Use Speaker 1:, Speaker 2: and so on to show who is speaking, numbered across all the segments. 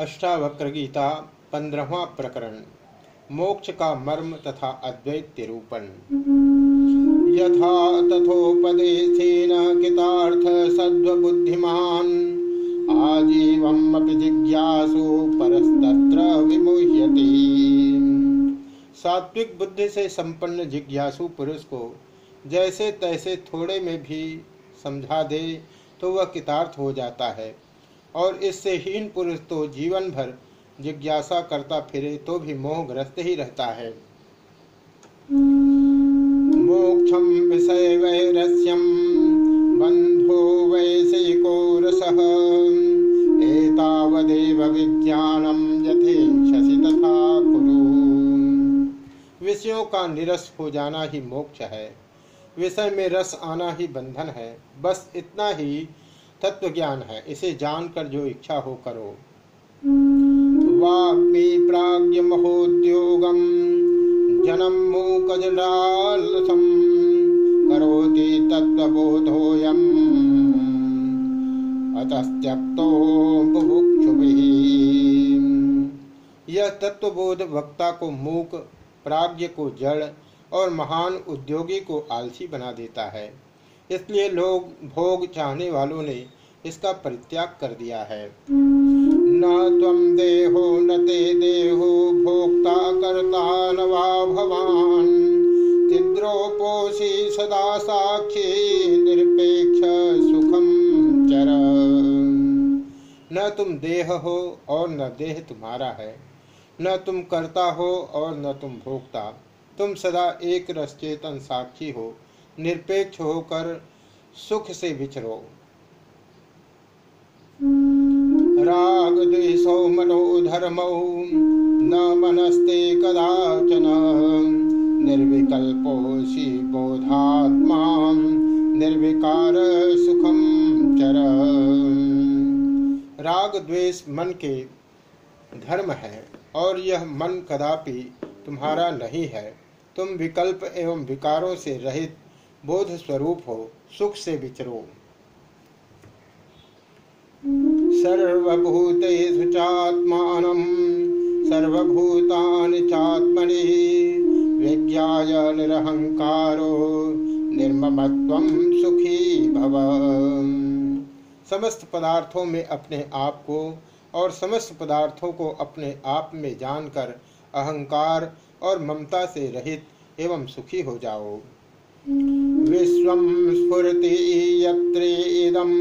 Speaker 1: अष्टावक्र गीता पंद्रहवा प्रकरण, मोक्ष का मर्म तथा अद्वैत निरूपण यथा तथोपदेशेन कृतार्थ सद्वबुद्धिमान जिज्ञासु परस्तत्र सात्विक बुद्धि से संपन्न जिज्ञासु पुरुष को जैसे तैसे थोड़े में भी समझा दे तो वह कितार्थ हो जाता है। और इससे हीन पुरुष तो जीवन भर जिज्ञासा करता फिरे तो भी मोहग्रस्त ही रहता है। मोक्षम विषय वैरस्यम बंधो वैशिको विज्ञानम तथा कुरु। विषयों का निरस हो जाना ही मोक्ष है। विषय में रस आना ही बंधन है। बस इतना ही तत्व ज्ञान है। इसे जानकर जो इच्छा हो करो। प्राज्ञ महोद्योगम जनम मूकजडालसम करोति यह तत्वबोध वक्ता को मूक, प्राज्ञ को जड़ और महान उद्योगी को आलसी बना देता है। इसलिए लोग भोग चाहने वालों ने इसका परित्याग कर दिया है। न तम देहो न ते देहो भोक्ता करता न वा भवान। तिद्रोपोषी सदा साक्षी निरपेक्ष सुखम चर न तुम देह हो और न देह तुम्हारा है। न तुम करता हो और न तुम भोक्ता। तुम सदा एक रस चेतन साक्षी हो। निरपेक्ष होकर सुख से विचरो राग द्वेषो मनोधर्मो न मनस्ते कदाचन। निर्विकल्पोषि बोधात्मा, निर्विकार सुखम चर। राग द्वेष मन के धर्म है, और यह मन कदापि तुम्हारा नहीं है। तुम विकल्प एवं विकारों से रहित बोध स्वरूप हो, सुख से विचरो सर्वभूतेषु चात्मानं सर्वभूतानि चात्मनि, विज्ञाय सुखी भव। समस्त पदार्थों में अपने आप को और समस्त पदार्थों को अपने आप में जानकर अहंकार और ममता से रहित एवं सुखी हो जाओ। विश्व स्फुरति यत्रेदं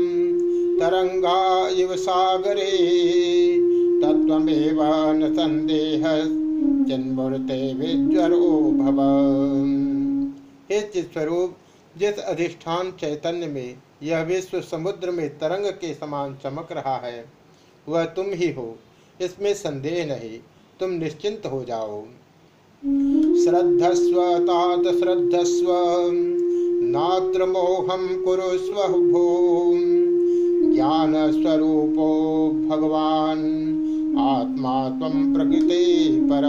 Speaker 1: तरंगा इव सागरे तत्वमेव न संदेह जन्मूर्ते विज्वरो भव। हे चित्स्वरूप, जिस अधिष्ठान चैतन्य में यह विश्व समुद्र में तरंग के समान चमक रहा है, वह तुम ही हो, इसमें संदेह नहीं, तुम निश्चिंत हो जाओ। श्रद्धस्व तात श्रद्धस्व नात्र मोहम भो ज्ञान स्वरूपो भगवान। आत्मा तम प्रकृति पर।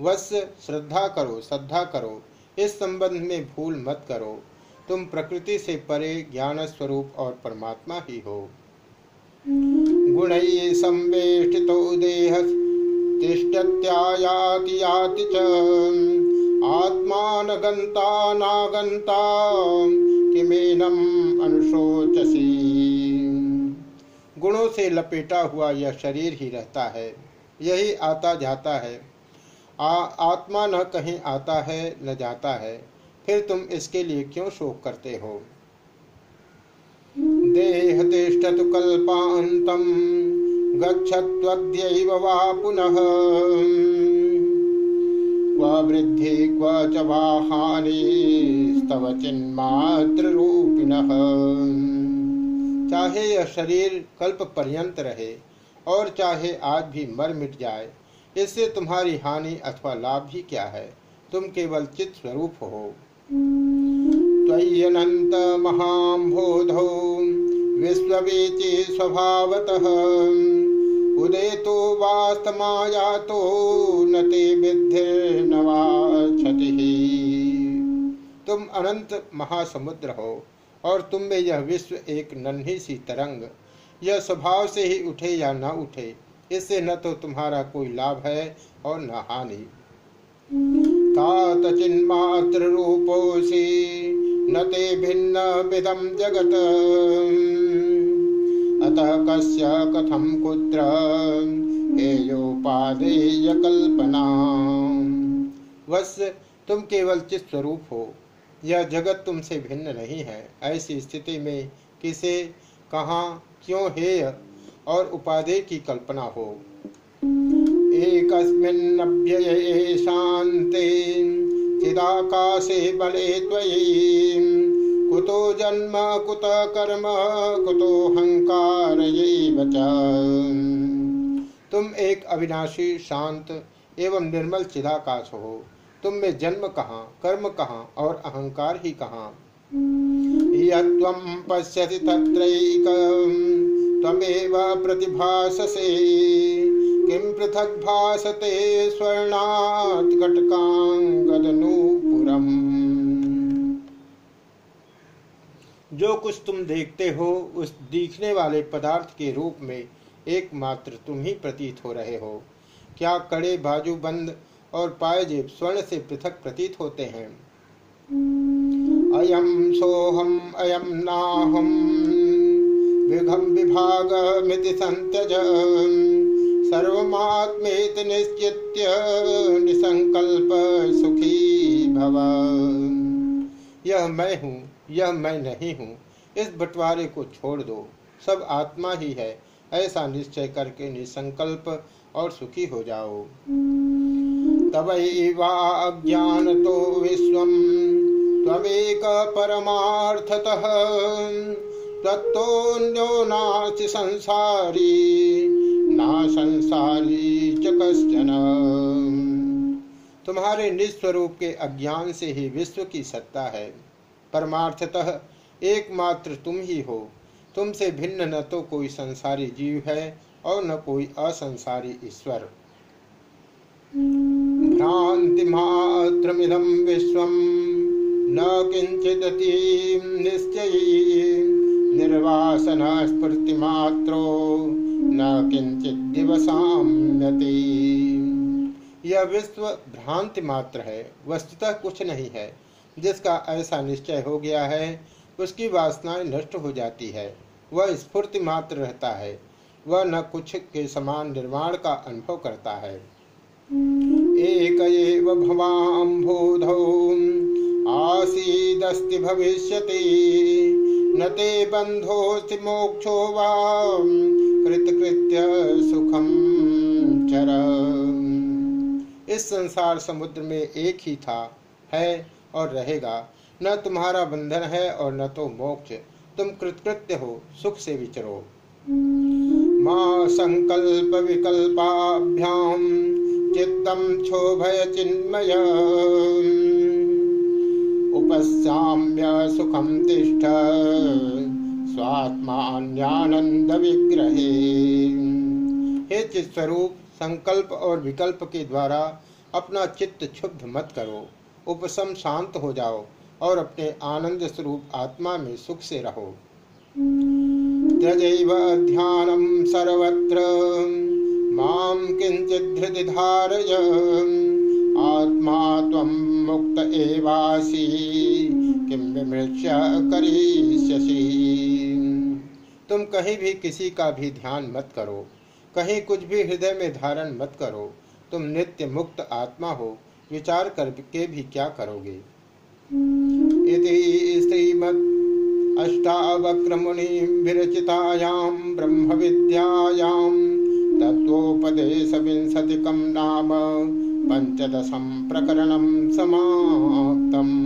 Speaker 1: वश श्रद्धा करो श्रद्धा करो। इस संबंध में भूल मत करो। तुम प्रकृति से परे ज्ञान स्वरूप और परमात्मा ही हो। गुण संवेष्टितो देह। तिष्ठत्यायाति याति च। आत्मान गंता नागंता किमेनम अनुशोचसी। गुणों से लपेटा हुआ यह शरीर ही रहता है। यही आता जाता है। आ, आत्मा न कहीं आता है न जाता है। फिर तुम इसके लिए क्यों शोक करते हो? देह तिष्ठतु कल्पांतम गच्छत्वद्यैव वा पुनः। क्व वृद्धि, क्व च वा हानिस्तव चिन्मात्ररूपिणः चाहे यह शरीर कल्प पर्यंत रहे और चाहे आज भी मर मिट जाए, इससे तुम्हारी हानि अथवा लाभ ही क्या है? तुम केवल चित स्वरूप हो। त्वय्यनंत महाम्भोधौ विश्ववीचि स्वभावतः। उदय तो वास्तमाया तो न ते क्षति तुम अनंत महासमुद्र हो और तुम में यह विश्व एक नन्ही सी तरंग। यह स्वभाव से ही उठे या न उठे, इससे न तो तुम्हारा कोई लाभ है और न हानि। चिन्मात्र रूपोसी न भिन्न विदम जगत। अतः कस्य कथम कुत्र? हेयोपादेय कल्पना वश तुम केवल चित स्वरूप हो। यह जगत तुमसे भिन्न नहीं है। ऐसी स्थिति में किसे, कहाँ, क्यों हेय और उपादेय की कल्पना हो? एकस्मिन्नभ्यये शान्ते, चिदाकाशे बले त्वयि। कुतो जन्म, कुत कर्म, कुतो हंकार तुम एक अविनाशी, शांत एवं निर्मल चिदाकाश हो। तुम में जन्म कहाँ, कर्म कहाँ और अहंकार ही कहाँ? यम पश्यति तत्रैक। त्वमेव प्रतिभाससे। किं पृथक भासते स्वर्णात् कटकांगदनूपुरम जो कुछ तुम देखते हो, उस दिखने वाले पदार्थ के रूप में एकमात्र तुम ही प्रतीत हो रहे हो। क्या कड़े बाजू बंद और पायजेब स्वर्ण से पृथक प्रतीत होते हैं? अयम सोहम अयम नाहम विघम विभाग मिति संत्यज, सर्वमात्मेत निश्चित्य निसंकल्प सुखी भव। यह मैं हूँ यह मैं नहीं हूँ। इस बंटवारे को छोड़ दो। सब आत्मा ही है। ऐसा निश्चय करके निसंकल्प और सुखी हो जाओ। तवैवाज्ञान तो विश्व तवेक परमार्थतः तत्तोन्यो नास्ति संसारी। ना संसारी च कश्चन। तुम्हारे निस्वरूप के अज्ञान से ही विश्व की सत्ता है। परमार्थतः, एकमात्र तुम ही हो। तुमसे भिन्न न तो कोई संसारी जीव है और न कोई असंसारी ईश्वर। भ्रान्तिमात्रमिदं विश्वं न किञ्चिदति निश्चयी। निर्वासनस्फूर्तिमात्रो न किंचित दिवसाम्यति यह विश्व भ्रांति मात्र है, वस्तुतः कुछ नहीं है। जिसका ऐसा निश्चय हो गया है, उसकी वासनाएँ नष्ट हो जाती है। वह स्फूर्ति मात्र रहता है। वह न कुछ के समान निर्माण का अनुभव करता है। एक आसीदस्ति भविष्यति। न ते बन्धोऽस्ति मोक्षो वा सुखम चर इस संसार समुद्र में एक ही था, है और रहेगा। न तुम्हारा बंधन है और न तो मोक्ष। तुम कृतकृत्य हो, सुख से विचरो। माँ संकल्प विकल्पाभ्याम चित्तम क्षोभय चिन्मय। उपशाम्य सुखम तिष्ठ। स्वात्मान्यानंद विग्रहे हे चित स्वरूप संकल्प और विकल्प के द्वारा अपना चित्त क्षुब्ध मत करो। उपशम शांत हो जाओ और अपने आनंद स्वरूप आत्मा में सुख से रहो। सर्वत्र। माँ किञ्चिद्धृति धारय। आत्मा मुक्त तुम कहीं भी किसी का भी ध्यान मत करो। कहीं कुछ भी हृदय में धारण मत करो। तुम नित्य मुक्त आत्मा हो। विचार करके भी क्या करोगे? इति श्रीमद् अष्टावक्रमुनि विरचितायां ब्रह्म विद्यायां तत्वोपदेशविंशतिकं नाम पञ्चदशं प्रकरणं समाप्तम्।